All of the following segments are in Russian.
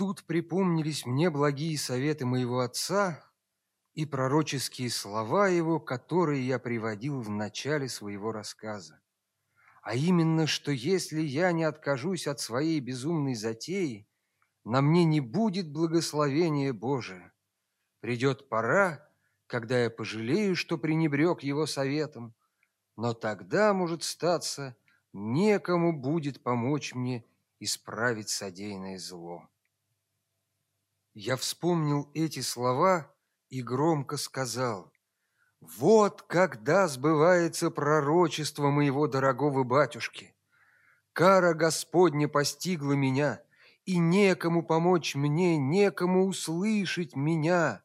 тут припомнились мне благие советы моего отца и пророческие слова его, которые я приводил в начале своего рассказа. А именно, что если я не откажусь от своей безумной затеи, на мне не будет благословения Божия. Придет пора, когда я пожалею, что пренебрег его советом, но тогда, может статься, некому будет помочь мне исправить содеянное зло. Я вспомнил эти слова и громко сказал, «Вот когда сбывается пророчество моего дорогого батюшки. Кара Господня постигла меня, и некому помочь мне, некому услышать меня.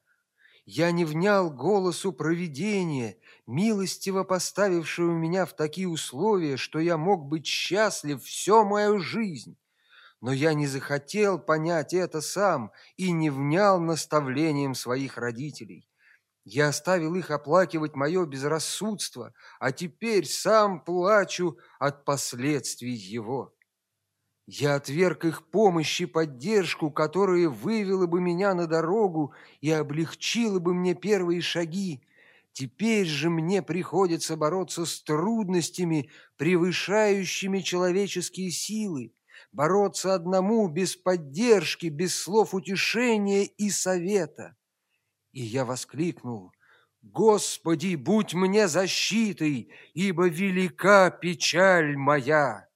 Я не внял голосу провидения, милостиво поставившего меня в такие условия, что я мог быть счастлив всю мою жизнь. Но я не захотел понять это сам и не внял наставлением своих родителей. Я оставил их оплакивать мое безрассудство, а теперь сам плачу от последствий его. Я отверг их помощь и поддержку, которая вывела бы меня на дорогу и облегчила бы мне первые шаги. Теперь же мне приходится бороться с трудностями, превышающими человеческие силы, бороться одному без поддержки, без слов утешения и совета. И я воскликнул, «Господи, будь мне защитой, ибо велика печаль моя!»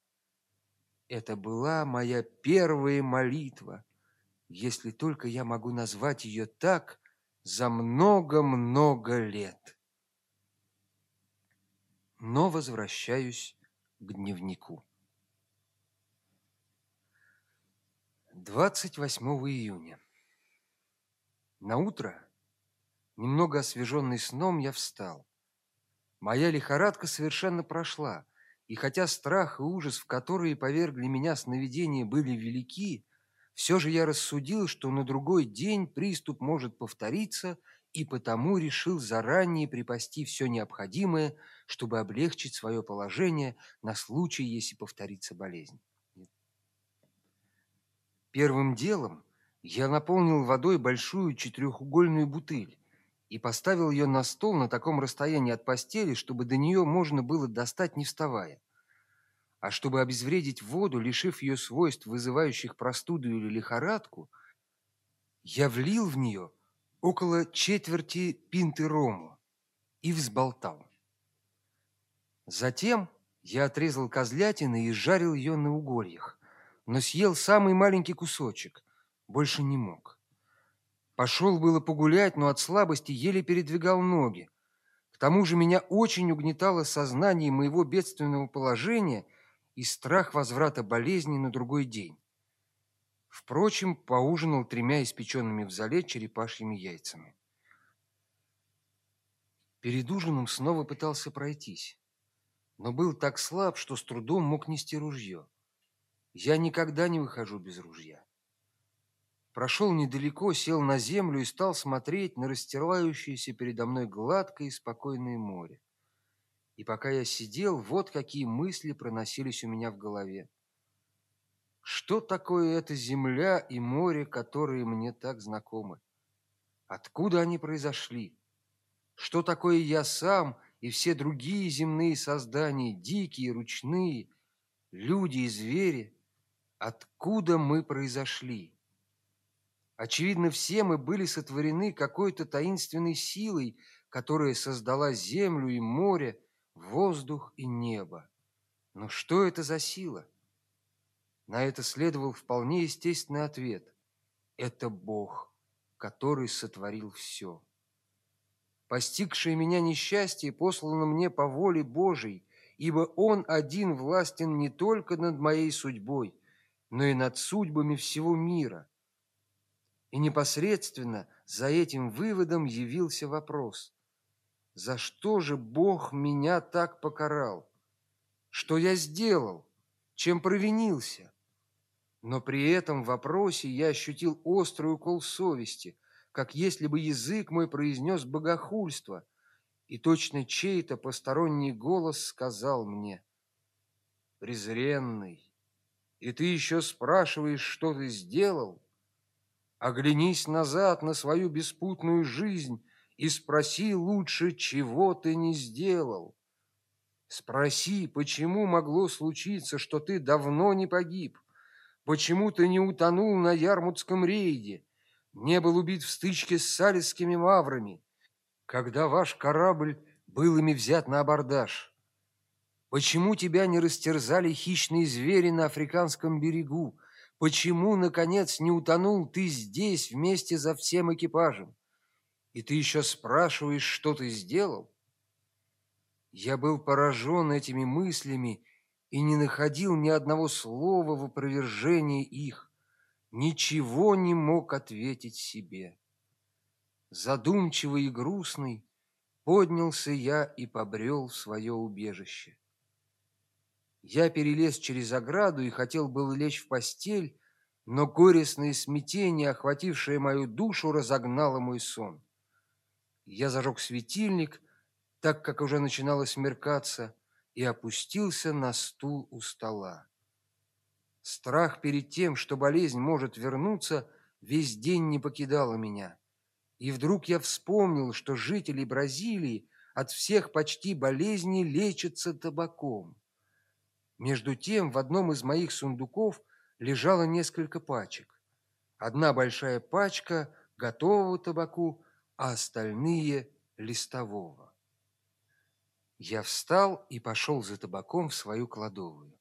Это была моя первая молитва, если только я могу назвать ее так, за много-много лет. Но возвращаюсь к дневнику. 28 июня. На утро, немного освеженный сном, я встал. Моя лихорадка совершенно прошла, и хотя страх и ужас, в которые повергли меня сновидения, были велики, все же я рассудил, что на другой день приступ может повториться, и потому решил заранее припасти все необходимое, чтобы облегчить свое положение на случай, если повторится болезнь. Первым делом я наполнил водой большую четырехугольную бутыль и поставил ее на стол на таком расстоянии от постели, чтобы до нее можно было достать, не вставая. А чтобы обезвредить воду, лишив ее свойств, вызывающих простуду или лихорадку, я влил в нее около четверти пинты рому и взболтал. Затем я отрезал козлятины и жарил ее на угольях, но съел самый маленький кусочек, больше не мог. Пошел было погулять, но от слабости еле передвигал ноги. К тому же меня очень угнетало сознание моего бедственного положения – и страх возврата болезни на другой день. Впрочем, поужинал тремя испеченными в зале черепашьими яйцами. Перед ужином снова пытался пройтись, но был так слаб, что с трудом мог нести ружье. Я никогда не выхожу без ружья. Прошел недалеко, сел на землю и стал смотреть на расстилающееся передо мной гладкое и спокойное море. И пока я сидел, вот какие мысли проносились у меня в голове. Что такое эта земля и море, которые мне так знакомы? Откуда они произошли? Что такое я сам и все другие земные создания, дикие, ручные, люди и звери? Откуда мы произошли? Очевидно, все мы были сотворены какой-то таинственной силой, которая создала землю и море, воздух и небо. Но что это за сила? На это следовал вполне естественный ответ. Это Бог, который сотворил все. Постигшее меня несчастье послано мне по воле Божией, ибо Он один властен не только над моей судьбой, но и над судьбами всего мира. И непосредственно за этим выводом явился вопрос – за что же Бог меня так покарал? Что я сделал? Чем провинился? Но при этом вопросе я ощутил острый укол совести, как если бы язык мой произнес богохульство, и точно чей-то посторонний голос сказал мне, «Презренный, и ты еще спрашиваешь, что ты сделал? Оглянись назад на свою беспутную жизнь и спроси лучше, чего ты не сделал. Спроси, почему могло случиться, что ты давно не погиб, почему ты не утонул на Ярмутском рейде, не был убит в стычке с салисскими маврами, когда ваш корабль был ими взят на абордаж. Почему тебя не растерзали хищные звери на африканском берегу? Почему, наконец, не утонул ты здесь вместе за всем экипажем? И ты еще спрашиваешь, что ты сделал? Я был поражен этими мыслями и не находил ни одного слова в опровержении их, ничего не мог ответить себе. Задумчивый и грустный поднялся я и побрел в свое убежище. Я перелез через ограду и хотел был лечь в постель, но горестное смятение, охватившее мою душу, разогнало мой сон. Я зажег светильник, так как уже начинало смеркаться, и опустился на стул у стола. Страх перед тем, что болезнь может вернуться, весь день не покидала меня. И вдруг я вспомнил, что жители Бразилии от всех почти болезней лечатся табаком. Между тем в одном из моих сундуков лежало несколько пачек. Одна большая пачка готового табаку, а остальные листового. Я встал и пошел за табаком в свою кладовую.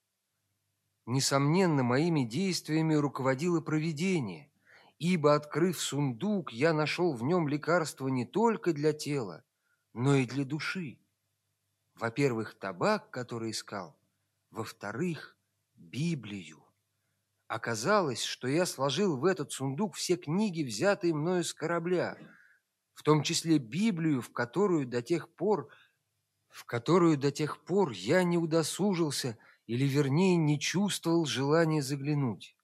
Несомненно, моими действиями руководило провидение, ибо, открыв сундук, я нашел в нем лекарство не только для тела, но и для души. Во-первых, табак, который искал, во-вторых, Библию. Оказалось, что я сложил в этот сундук все книги, взятые мною с корабля, в том числе Библию, в которую до тех пор, в которую до тех пор я не удосужился, или вернее не чувствовал желания заглянуть.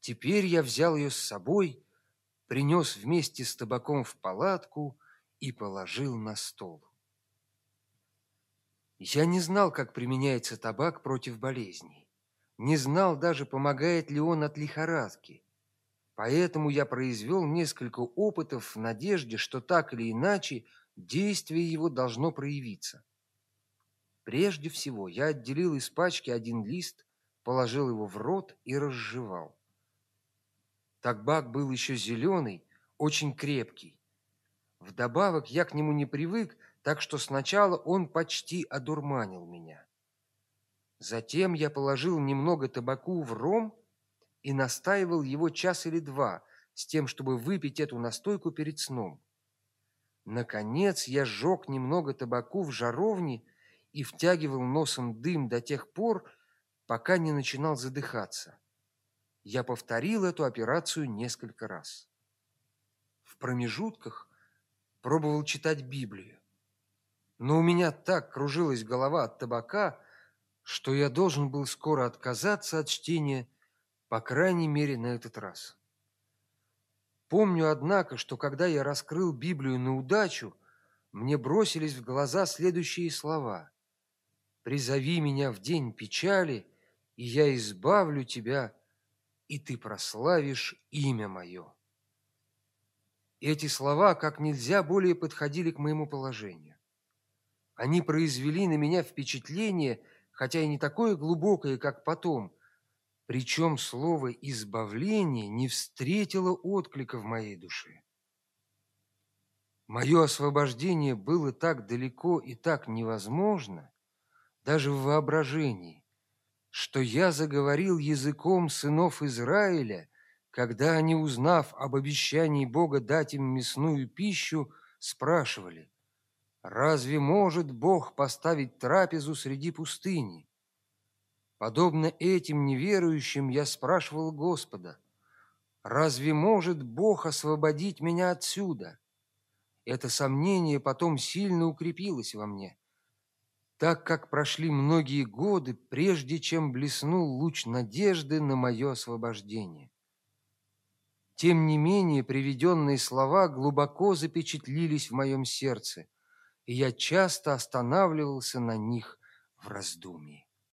Теперь я взял ее с собой, принес вместе с табаком в палатку и положил на стол. Я не знал, как применяется табак против болезней. Не знал даже, помогает ли он от лихорадки. Поэтому я произвел несколько опытов в надежде, что так или иначе действие его должно проявиться. Прежде всего, я отделил из пачки один лист, положил его в рот и разжевал. Табак был еще зеленый, очень крепкий. Вдобавок я к нему не привык, так что сначала он почти одурманил меня. Затем я положил немного табаку в ром и настаивал его час или два, с тем, чтобы выпить эту настойку перед сном. Наконец я сжег немного табаку в жаровне и втягивал носом дым до тех пор, пока не начинал задыхаться. Я повторил эту операцию несколько раз. В промежутках пробовал читать Библию. Но у меня так кружилась голова от табака, что я должен был скоро отказаться от чтения, по крайней мере, на этот раз. Помню, однако, что когда я раскрыл Библию на удачу, мне бросились в глаза следующие слова: "Призови меня в день печали, и я избавлю тебя, и ты прославишь имя мое". Эти слова как нельзя более подходили к моему положению. Они произвели на меня впечатление, хотя и не такое глубокое, как потом. Причем слово избавление не встретило отклика в моей душе. Мое освобождение было так далеко и так невозможно, даже в воображении, что я заговорил языком сынов Израиля, когда они, узнав об обещании Бога дать им мясную пищу, спрашивали: Разве может Бог поставить трапезу среди пустыни? Подобно этим неверующим я спрашивал Господа: Разве может Бог освободить меня отсюда? Это сомнение потом сильно укрепилось во мне, так как прошли многие годы, прежде чем блеснул луч надежды на мое освобождение. Тем не менее, приведенные слова глубоко запечатлились в моем сердце – и я часто останавливался на них в раздумье.